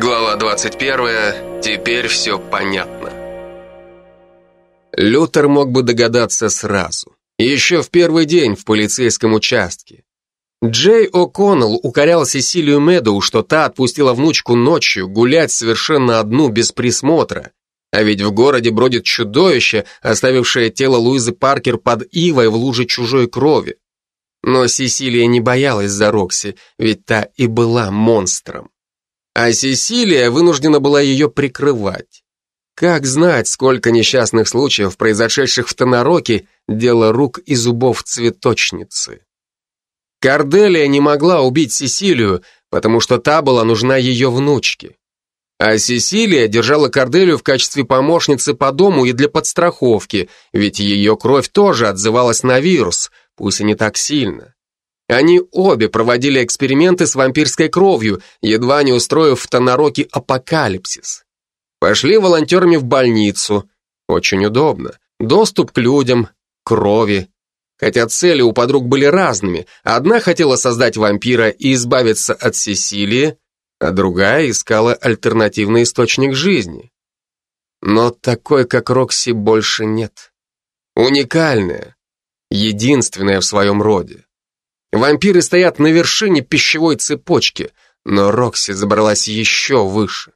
Глава 21. Теперь все понятно. Лютер мог бы догадаться сразу. Еще в первый день в полицейском участке. Джей О'Коннелл укорял Сесилию Медоу, что та отпустила внучку ночью гулять совершенно одну без присмотра. А ведь в городе бродит чудовище, оставившее тело Луизы Паркер под ивой в луже чужой крови. Но Сесилия не боялась за Рокси, ведь та и была монстром. А Сесилия вынуждена была ее прикрывать. Как знать, сколько несчастных случаев, произошедших в Тонороке, дело рук и зубов цветочницы. Корделия не могла убить Сесилию, потому что та была нужна ее внучке. А Сесилия держала Корделию в качестве помощницы по дому и для подстраховки, ведь ее кровь тоже отзывалась на вирус, пусть и не так сильно. Они обе проводили эксперименты с вампирской кровью, едва не устроив в Тонороке апокалипсис. Пошли волонтерами в больницу. Очень удобно. Доступ к людям, крови, Хотя цели у подруг были разными. Одна хотела создать вампира и избавиться от Сесилии, а другая искала альтернативный источник жизни. Но такой, как Рокси, больше нет. Уникальная, единственная в своем роде. Вампиры стоят на вершине пищевой цепочки, но Рокси забралась еще выше.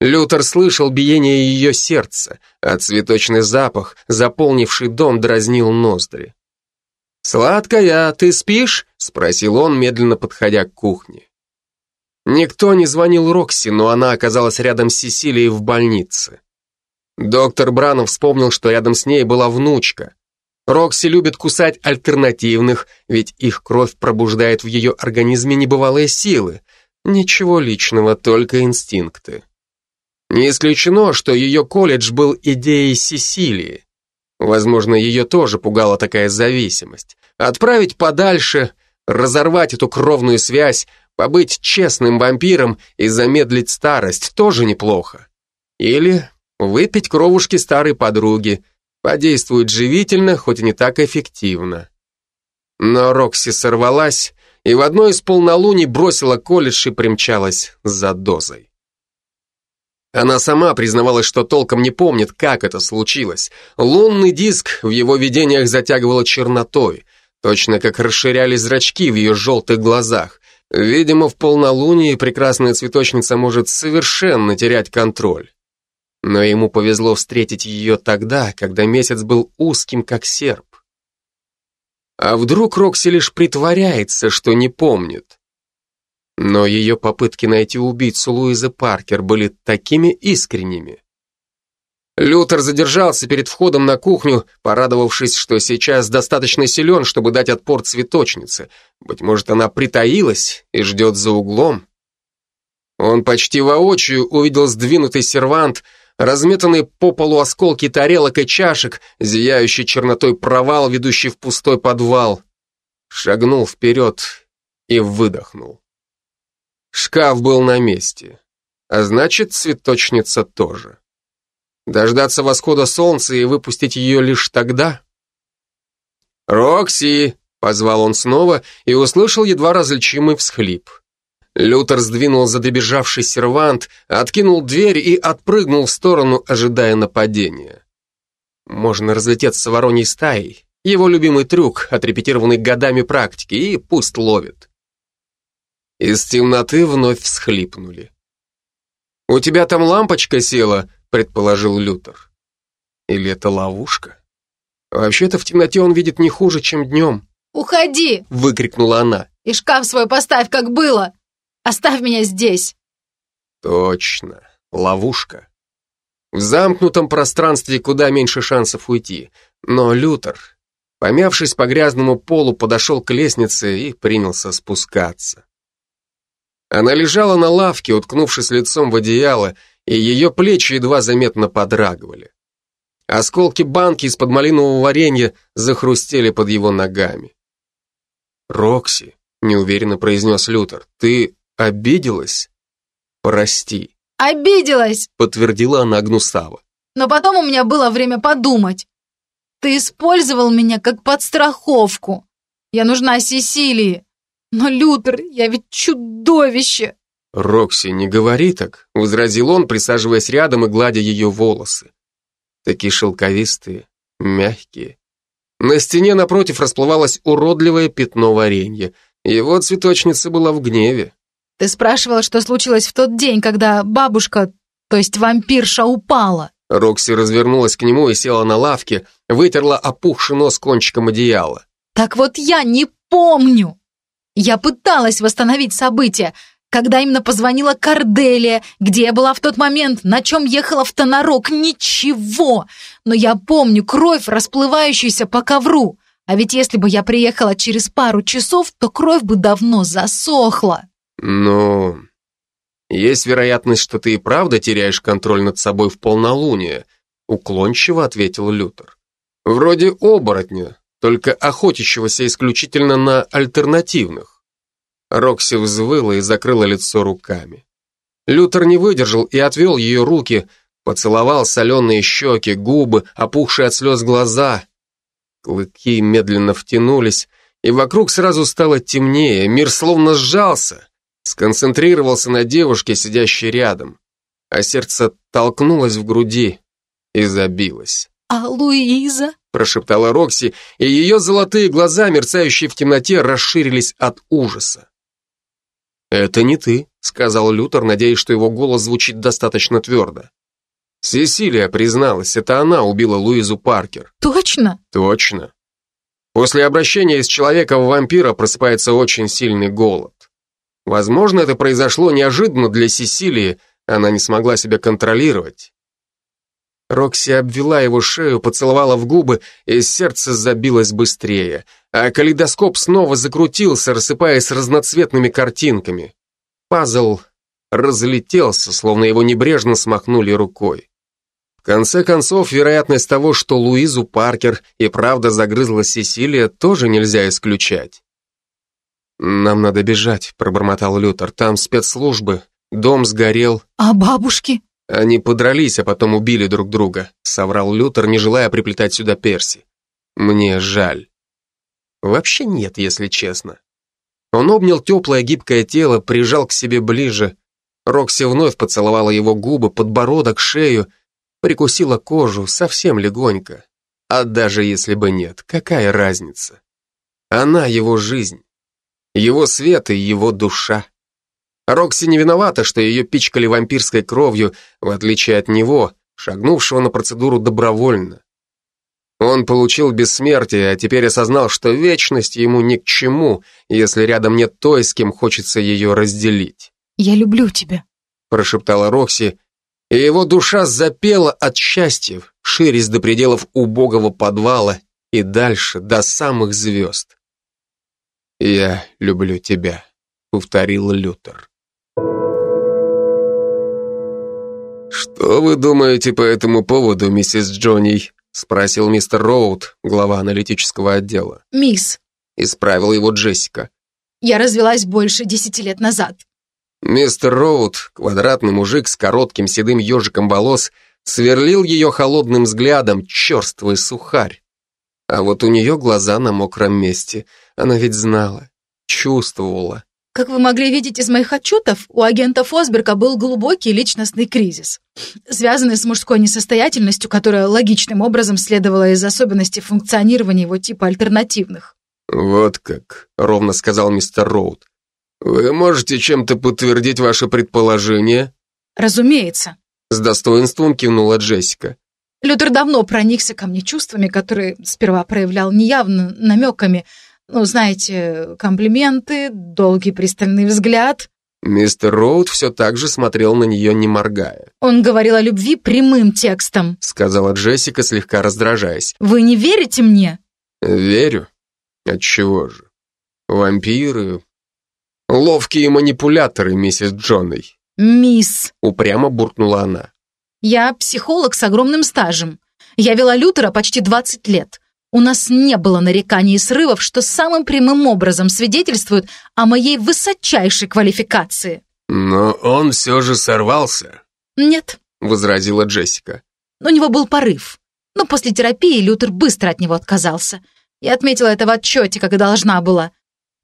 Лютер слышал биение ее сердца, а цветочный запах, заполнивший дом, дразнил ноздри. «Сладкая, ты спишь?» — спросил он, медленно подходя к кухне. Никто не звонил Рокси, но она оказалась рядом с Сесилией в больнице. Доктор Бранов вспомнил, что рядом с ней была внучка. Рокси любит кусать альтернативных, ведь их кровь пробуждает в ее организме небывалые силы. Ничего личного, только инстинкты. Не исключено, что ее колледж был идеей Сесилии. Возможно, ее тоже пугала такая зависимость. Отправить подальше, разорвать эту кровную связь, побыть честным вампиром и замедлить старость тоже неплохо. Или выпить кровушки старой подруги, подействует живительно, хоть и не так эффективно. Но Рокси сорвалась и в одной из полнолуний бросила колледж и примчалась за дозой. Она сама признавалась, что толком не помнит, как это случилось. Лунный диск в его видениях затягивало чернотой, точно как расширялись зрачки в ее желтых глазах. Видимо, в полнолуние прекрасная цветочница может совершенно терять контроль. Но ему повезло встретить ее тогда, когда месяц был узким, как серп. А вдруг Рокси лишь притворяется, что не помнит? Но ее попытки найти убийцу Луизы Паркер были такими искренними. Лютер задержался перед входом на кухню, порадовавшись, что сейчас достаточно силен, чтобы дать отпор цветочнице. Быть может, она притаилась и ждет за углом. Он почти воочию увидел сдвинутый сервант, разметанные по полу осколки тарелок и чашек, зияющий чернотой провал, ведущий в пустой подвал. Шагнул вперед и выдохнул. Шкаф был на месте, а значит, цветочница тоже. Дождаться восхода солнца и выпустить ее лишь тогда? «Рокси!» — позвал он снова и услышал едва различимый всхлип. Лютер сдвинул задебежавший сервант, откинул дверь и отпрыгнул в сторону, ожидая нападения. Можно разлететься вороньей стаей, его любимый трюк, отрепетированный годами практики, и пусть ловит. Из темноты вновь всхлипнули. «У тебя там лампочка села», — предположил Лютер. «Или это ловушка? Вообще-то в темноте он видит не хуже, чем днем». «Уходи!» — выкрикнула она. «И шкаф свой поставь, как было! Оставь меня здесь!» Точно, ловушка. В замкнутом пространстве куда меньше шансов уйти. Но Лютер, помявшись по грязному полу, подошел к лестнице и принялся спускаться. Она лежала на лавке, уткнувшись лицом в одеяло, и ее плечи едва заметно подрагивали. Осколки банки из-под малинового варенья захрустели под его ногами. «Рокси», — неуверенно произнес Лютер, — «ты обиделась?» «Прости». «Обиделась!» — подтвердила она гнусаво. «Но потом у меня было время подумать. Ты использовал меня как подстраховку. Я нужна Сесилии. Но, Лютер, я ведь чудовище. «Рокси, не говори так», — возразил он, присаживаясь рядом и гладя ее волосы. Такие шелковистые, мягкие. На стене напротив расплывалось уродливое пятно варенья. Его цветочница была в гневе. Ты спрашивала, что случилось в тот день, когда бабушка, то есть вампирша, упала. Рокси развернулась к нему и села на лавке, вытерла опухший нос кончиком одеяла. Так вот я не помню. Я пыталась восстановить события, когда именно позвонила Корделия, где я была в тот момент, на чем ехала в Тонарок, ничего. Но я помню кровь, расплывающуюся по ковру. А ведь если бы я приехала через пару часов, то кровь бы давно засохла. Ну, есть вероятность, что ты и правда теряешь контроль над собой в полнолуние, уклончиво ответил Лютер. Вроде оборотня, только охотящегося исключительно на альтернативных. Рокси взвыла и закрыла лицо руками. Лютер не выдержал и отвел ее руки, поцеловал соленые щеки, губы, опухшие от слез глаза. Клыки медленно втянулись, и вокруг сразу стало темнее, мир словно сжался, сконцентрировался на девушке, сидящей рядом, а сердце толкнулось в груди и забилось. «А Луиза?» прошептала Рокси, и ее золотые глаза, мерцающие в темноте, расширились от ужаса. «Это не ты», — сказал Лютер, надеясь, что его голос звучит достаточно твердо. Сесилия призналась, это она убила Луизу Паркер. «Точно?» «Точно». После обращения из человека в вампира просыпается очень сильный голод. Возможно, это произошло неожиданно для Сесилии, она не смогла себя контролировать. Рокси обвела его шею, поцеловала в губы, и сердце забилось быстрее, а калейдоскоп снова закрутился, рассыпаясь разноцветными картинками. Пазл разлетелся, словно его небрежно смахнули рукой. В конце концов, вероятность того, что Луизу Паркер и правда загрызла Сесилия, тоже нельзя исключать. «Нам надо бежать», — пробормотал Лютер. «Там спецслужбы, дом сгорел». «А бабушки?» Они подрались, а потом убили друг друга, соврал Лютер, не желая приплетать сюда Перси. Мне жаль. Вообще нет, если честно. Он обнял теплое гибкое тело, прижал к себе ближе. Рокси вновь поцеловала его губы, подбородок, шею, прикусила кожу совсем легонько. А даже если бы нет, какая разница? Она его жизнь, его свет и его душа. Рокси не виновата, что ее пичкали вампирской кровью, в отличие от него, шагнувшего на процедуру добровольно. Он получил бессмертие, а теперь осознал, что вечность ему ни к чему, если рядом нет той, с кем хочется ее разделить. «Я люблю тебя», — прошептала Рокси, и его душа запела от счастья, ширясь до пределов убогого подвала и дальше, до самых звезд. «Я люблю тебя», — повторил Лютер. «Что вы думаете по этому поводу, миссис Джонни?» спросил мистер Роуд, глава аналитического отдела. «Мисс», — исправила его Джессика. «Я развелась больше десяти лет назад». Мистер Роуд, квадратный мужик с коротким седым ежиком волос, сверлил ее холодным взглядом, черствый сухарь. А вот у нее глаза на мокром месте. Она ведь знала, чувствовала. Как вы могли видеть из моих отчетов, у агента Фосберга был глубокий личностный кризис, связанный с мужской несостоятельностью, которая логичным образом следовала из особенностей функционирования его типа альтернативных. «Вот как», — ровно сказал мистер Роуд. «Вы можете чем-то подтвердить ваше предположение?» «Разумеется», — с достоинством кивнула Джессика. Лютер давно проникся ко мне чувствами, которые сперва проявлял неявно, намеками, ну, знаете, комплименты, долгий пристальный взгляд. Мистер Роуд все так же смотрел на нее, не моргая. Он говорил о любви прямым текстом, сказала Джессика, слегка раздражаясь. Вы не верите мне? Верю. Отчего же? Вампиры... Ловкие манипуляторы, миссис Джонной. Мисс. Упрямо буркнула она. Я психолог с огромным стажем. Я вела Лютера почти 20 лет. У нас не было нареканий и срывов, что самым прямым образом свидетельствует о моей высочайшей квалификации. Но он все же сорвался. Нет, возразила Джессика. У него был порыв. Но после терапии Лютер быстро от него отказался. Я отметила это в отчете, как и должна была.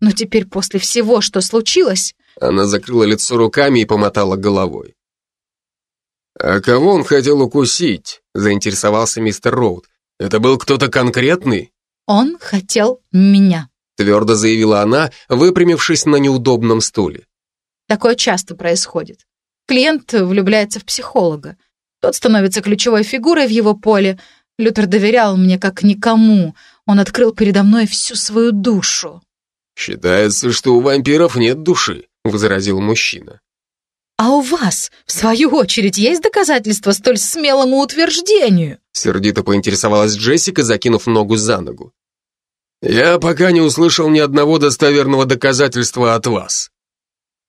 Но теперь после всего, что случилось, Она закрыла лицо руками и помотала головой. «А кого он хотел укусить?» — заинтересовался мистер Роуд. «Это был кто-то конкретный?» «Он хотел меня», — твердо заявила она, выпрямившись на неудобном стуле. «Такое часто происходит. Клиент влюбляется в психолога. Тот становится ключевой фигурой в его поле. Лютер доверял мне как никому. Он открыл передо мной всю свою душу». «Считается, что у вампиров нет души», — возразил мужчина. «А у вас, в свою очередь, есть доказательства столь смелому утверждению?» Сердито поинтересовалась Джессика, закинув ногу за ногу. «Я пока не услышал ни одного достоверного доказательства от вас».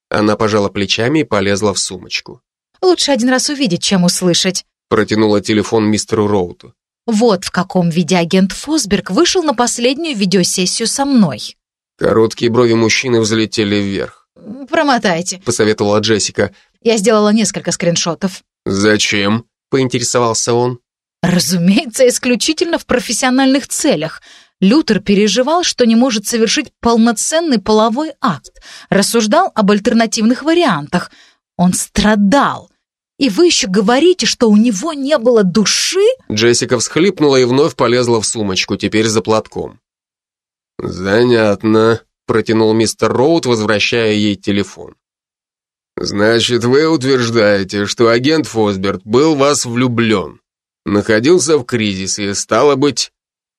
Она пожала плечами и полезла в сумочку. «Лучше один раз увидеть, чем услышать», протянула телефон мистеру Роуту. «Вот в каком виде агент Фосберг вышел на последнюю видеосессию со мной». Короткие брови мужчины взлетели вверх. «Промотайте», — посоветовала Джессика. «Я сделала несколько скриншотов». «Зачем?» — поинтересовался он. «Разумеется, исключительно в профессиональных целях. Лютер переживал, что не может совершить полноценный половой акт, рассуждал об альтернативных вариантах. Он страдал. И вы еще говорите, что у него не было души?» Джессика всхлипнула и вновь полезла в сумочку, теперь за платком. «Занятно», протянул мистер Роуд, возвращая ей телефон. «Значит, вы утверждаете, что агент Фосберт был в вас влюблен, находился в кризисе, стало быть,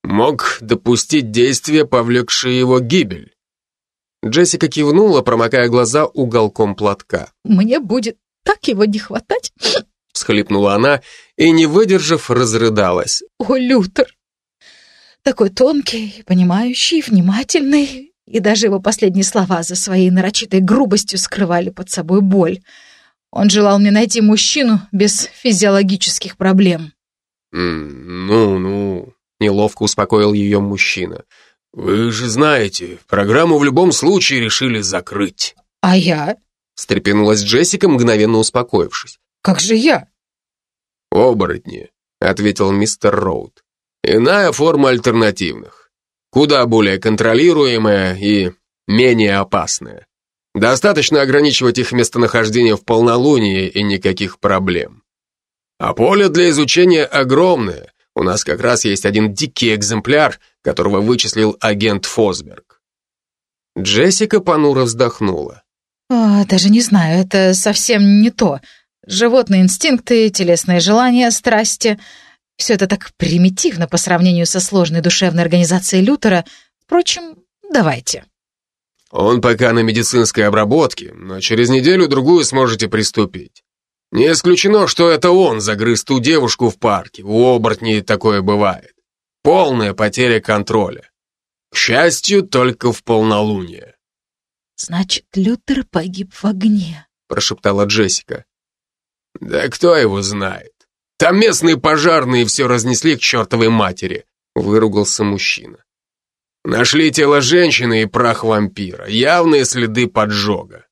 мог допустить действия, повлекшие его гибель?» Джессика кивнула, промокая глаза уголком платка. «Мне будет так его не хватать!» всхлипнула она и, не выдержав, разрыдалась. «О, Лютер! Такой тонкий, понимающий, внимательный, и даже его последние слова за своей нарочитой грубостью скрывали под собой боль. Он желал мне найти мужчину без физиологических проблем. «Ну-ну», — неловко успокоил ее мужчина. «Вы же знаете, программу в любом случае решили закрыть». «А я?» — встрепенулась Джессика, мгновенно успокоившись. «Как же я?» «Оборотни», — ответил мистер Роуд. «Иная форма альтернативных куда более контролируемая и менее опасная. Достаточно ограничивать их местонахождение в полнолуние и никаких проблем. А поле для изучения огромное. У нас как раз есть один дикий экземпляр, которого вычислил агент Фосберг. Джессика понуро вздохнула. О, даже не знаю, это совсем не то. Животные инстинкты, телесные желания, страсти. Все это так примитивно по сравнению со сложной душевной организацией Лютера. Впрочем, давайте. Он пока на медицинской обработке, но через неделю-другую сможете приступить. Не исключено, что это он загрыз ту девушку в парке. У оборотней такое бывает. Полная потеря контроля. К счастью, только в полнолуние. «Значит, Лютер погиб в огне», — прошептала Джессика. «Да кто его знает? Там местные пожарные все разнесли к чертовой матери», — выругался мужчина. Нашли тело женщины и прах вампира, явные следы поджога.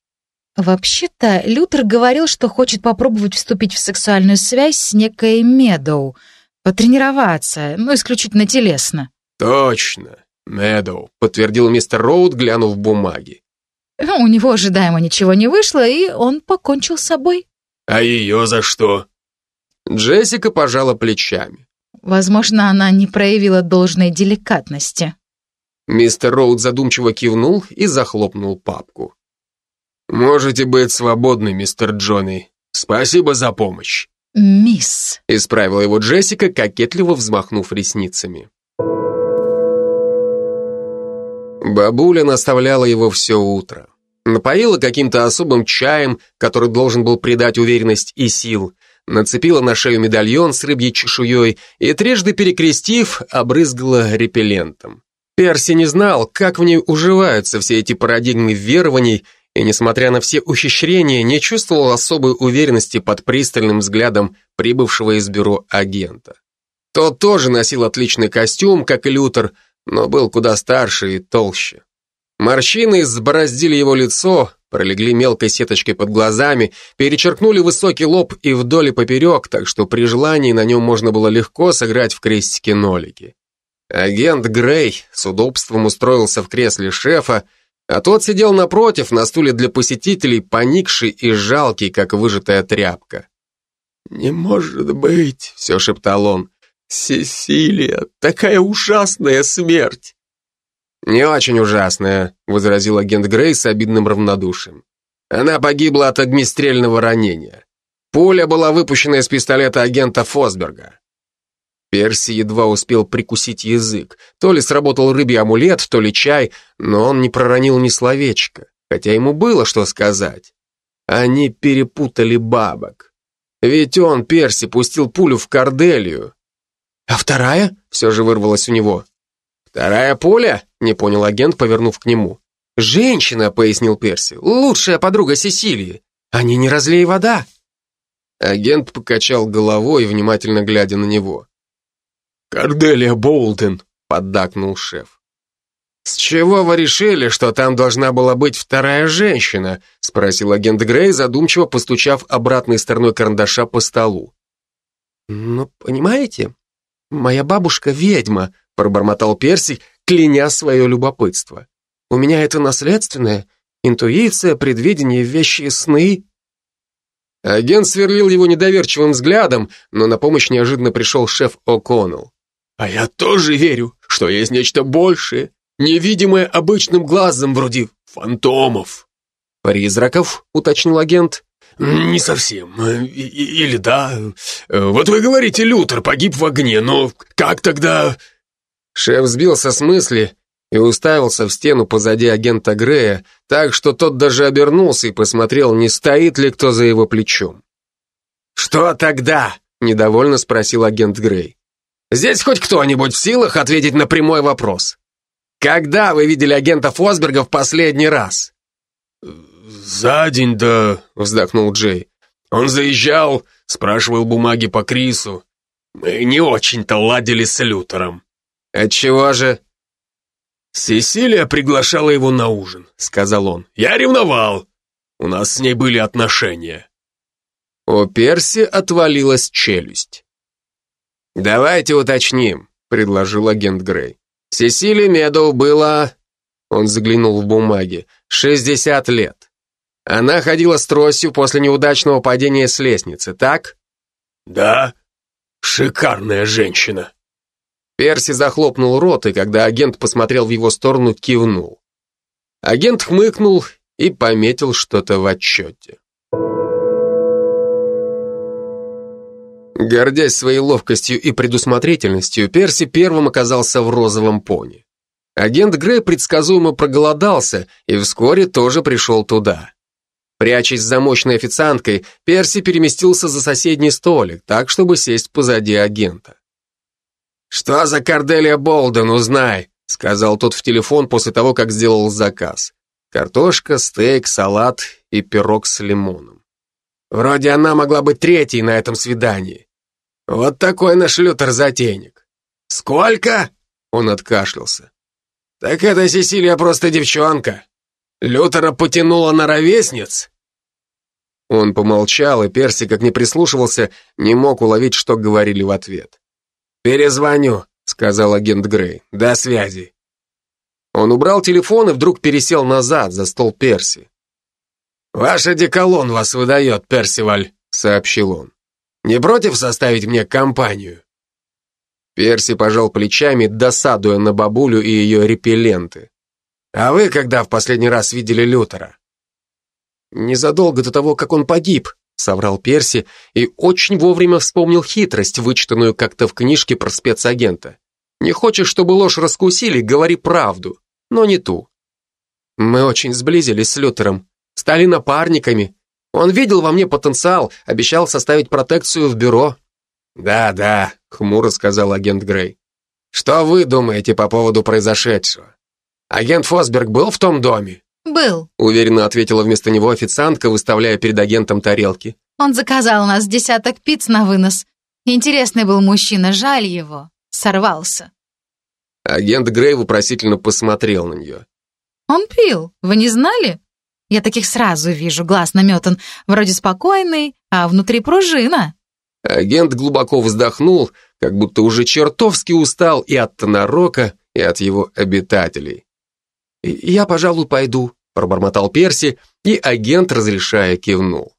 Вообще-то, Лютер говорил, что хочет попробовать вступить в сексуальную связь с некой Медоу, потренироваться, ну, исключительно телесно. Точно, Медоу, подтвердил мистер Роуд, глянув бумаги. Ну, у него ожидаемо ничего не вышло, и он покончил с собой. А ее за что? Джессика пожала плечами. Возможно, она не проявила должной деликатности. Мистер Роуд задумчиво кивнул и захлопнул папку. «Можете быть свободны, мистер Джонни. Спасибо за помощь». «Мисс», — исправила его Джессика, кокетливо взмахнув ресницами. Бабуля наставляла его все утро. Напоила каким-то особым чаем, который должен был придать уверенность и сил, нацепила на шею медальон с рыбьей чешуей и, трижды перекрестив, обрызгала репеллентом. Перси не знал, как в ней уживаются все эти парадигмы верований, и, несмотря на все ухищрения, не чувствовал особой уверенности под пристальным взглядом прибывшего из бюро агента. Тот тоже носил отличный костюм, как и Лютер, но был куда старше и толще. Морщины избороздили его лицо, пролегли мелкой сеточкой под глазами, перечеркнули высокий лоб и вдоль и поперек, так что при желании на нем можно было легко сыграть в крестики-нолики. Агент Грей с удобством устроился в кресле шефа, а тот сидел напротив, на стуле для посетителей, поникший и жалкий, как выжатая тряпка. «Не может быть», — все шептал он, — «Сесилия, такая ужасная смерть!» «Не очень ужасная», — возразил агент Грей с обидным равнодушием. «Она погибла от огнестрельного ранения. Пуля была выпущена из пистолета агента Фосберга. Перси едва успел прикусить язык. То ли сработал рыбий амулет, то ли чай, но он не проронил ни словечка, хотя ему было что сказать. Они перепутали бабок. Ведь он, Перси, пустил пулю в Корделию. «А вторая?» — все же вырвалось у него. «Вторая пуля?» — не понял агент, повернув к нему. «Женщина», — пояснил Перси, — «лучшая подруга Сесилии. Они не разлей вода». Агент покачал головой, внимательно глядя на него. «Корделия Болден», — поддакнул шеф. «С чего вы решили, что там должна была быть вторая женщина?» — спросил агент Грей, задумчиво постучав обратной стороной карандаша по столу. «Ну, понимаете, моя бабушка ведьма», — пробормотал Перси, кляня свое любопытство. «У меня это наследственное, интуиция, предвидение, вещи сны». Агент сверлил его недоверчивым взглядом, но на помощь неожиданно пришел шеф О'Коннелл. А я тоже верю, что есть нечто большее, невидимое обычным глазом, вроде фантомов. Призраков, уточнил агент. Не совсем. Или да. Вот вы говорите, Лютер погиб в огне, но как тогда... Шеф сбился с мысли и уставился в стену позади агента Грея, так что тот даже обернулся и посмотрел, не стоит ли кто за его плечом. «Что тогда?» – недовольно спросил агент Грей. Здесь хоть кто-нибудь в силах ответить на прямой вопрос. Когда вы видели агента Фосберга в последний раз? За день, да, вздохнул Джей. Он заезжал, спрашивал бумаги по Крису. Мы не очень-то ладили с Лютером. Отчего же? Сесилия приглашала его на ужин, сказал он. Я ревновал. У нас с ней были отношения. У Перси отвалилась челюсть. «Давайте уточним», — предложил агент Грей. «Сесили Медоу было...» Он заглянул в бумаги. «Шестьдесят лет. Она ходила с тростью после неудачного падения с лестницы, так?» «Да. Шикарная женщина». Перси захлопнул рот, и когда агент посмотрел в его сторону, кивнул. Агент хмыкнул и пометил что-то в отчете. Гордясь своей ловкостью и предусмотрительностью, Перси первым оказался в розовом пони. Агент Грей предсказуемо проголодался и вскоре тоже пришел туда. Прячась за мощной официанткой, Перси переместился за соседний столик, так, чтобы сесть позади агента. «Что за Корделия Болден, узнай», — сказал тот в телефон после того, как сделал заказ. Картошка, стейк, салат и пирог с лимоном. Вроде она могла быть третьей на этом свидании. Вот такой наш Лютер-затейник. Сколько? Он откашлялся. Так эта Сесилия просто девчонка. Лютера потянула на ровесниц? Он помолчал, и Перси, как не прислушивался, не мог уловить, что говорили в ответ. «Перезвоню», — сказал агент Грей. «До связи». Он убрал телефон и вдруг пересел назад, за стол Перси. «Ваш одеколон вас выдает, Персиваль», — сообщил он. Не против составить мне компанию?» Перси пожал плечами, досадуя на бабулю и ее репелленты. «А вы когда в последний раз видели Лютера?» «Незадолго до того, как он погиб», — соврал Перси и очень вовремя вспомнил хитрость, вычитанную как-то в книжке про спецагента. «Не хочешь, чтобы ложь раскусили, говори правду, но не ту». «Мы очень сблизились с Лютером, стали напарниками, он видел во мне потенциал, обещал составить протекцию в бюро. «Да, да», — хмуро сказал агент Грей. «Что вы думаете по поводу произошедшего? Агент Фосберг был в том доме?» «Был», — уверенно ответила вместо него официантка, выставляя перед агентом тарелки. «Он заказал у нас десяток пиц на вынос. Интересный был мужчина, жаль его. Сорвался». Агент Грей вопросительно посмотрел на нее. «Он пил, вы не знали?» Я таких сразу вижу, глаз наметан, вроде спокойный, а внутри пружина. Агент глубоко вздохнул, как будто уже чертовски устал и от Тонарока, и от его обитателей. «Я, пожалуй, пойду», — пробормотал Перси, и агент, разрешая, кивнул.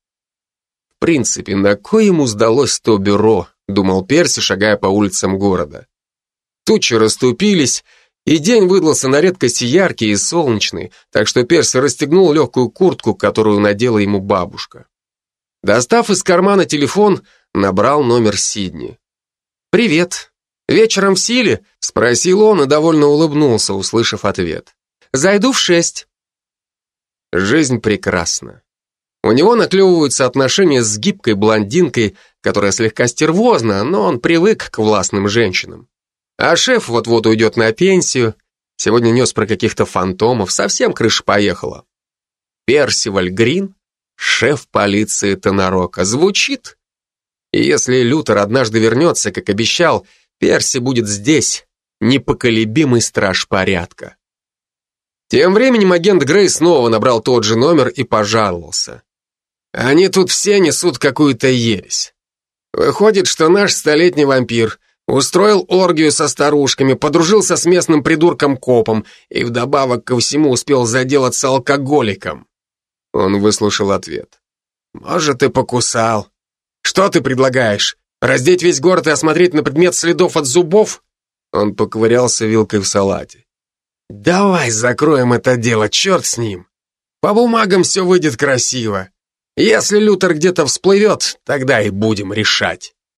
В принципе, на кое ему сдалось то бюро, думал Перси, шагая по улицам города. Тучи расступились, и день выдался на редкость яркий и солнечный, так что Перси расстегнул легкую куртку, которую надела ему бабушка. Достав из кармана телефон, набрал номер Сидни. «Привет. Вечером в силе?» — спросил он и довольно улыбнулся, услышав ответ. «Зайду в шесть». Жизнь прекрасна. У него наклевываются отношения с гибкой блондинкой, которая слегка стервозна, но он привык к властным женщинам. А шеф вот-вот уйдет на пенсию. Сегодня нес про каких-то фантомов, совсем крыша поехала. Персиваль Грин, шеф полиции Тонарока. Звучит? И если Лютер однажды вернется, как обещал, Перси будет здесь, непоколебимый страж порядка. Тем временем агент Грей снова набрал тот же номер и пожаловался. Они тут все несут какую-то ересь. Выходит, что наш столетний вампир устроил оргию со старушками, подружился с местным придурком-копом и вдобавок ко всему успел заделаться алкоголиком. Он выслушал ответ. «Может, и покусал. Что ты предлагаешь? Раздеть весь город и осмотреть на предмет следов от зубов?» Он поковырялся вилкой в салате. «Давай закроем это дело, черт с ним. По бумагам все выйдет красиво. Если Лютер где-то всплывет, тогда и будем решать».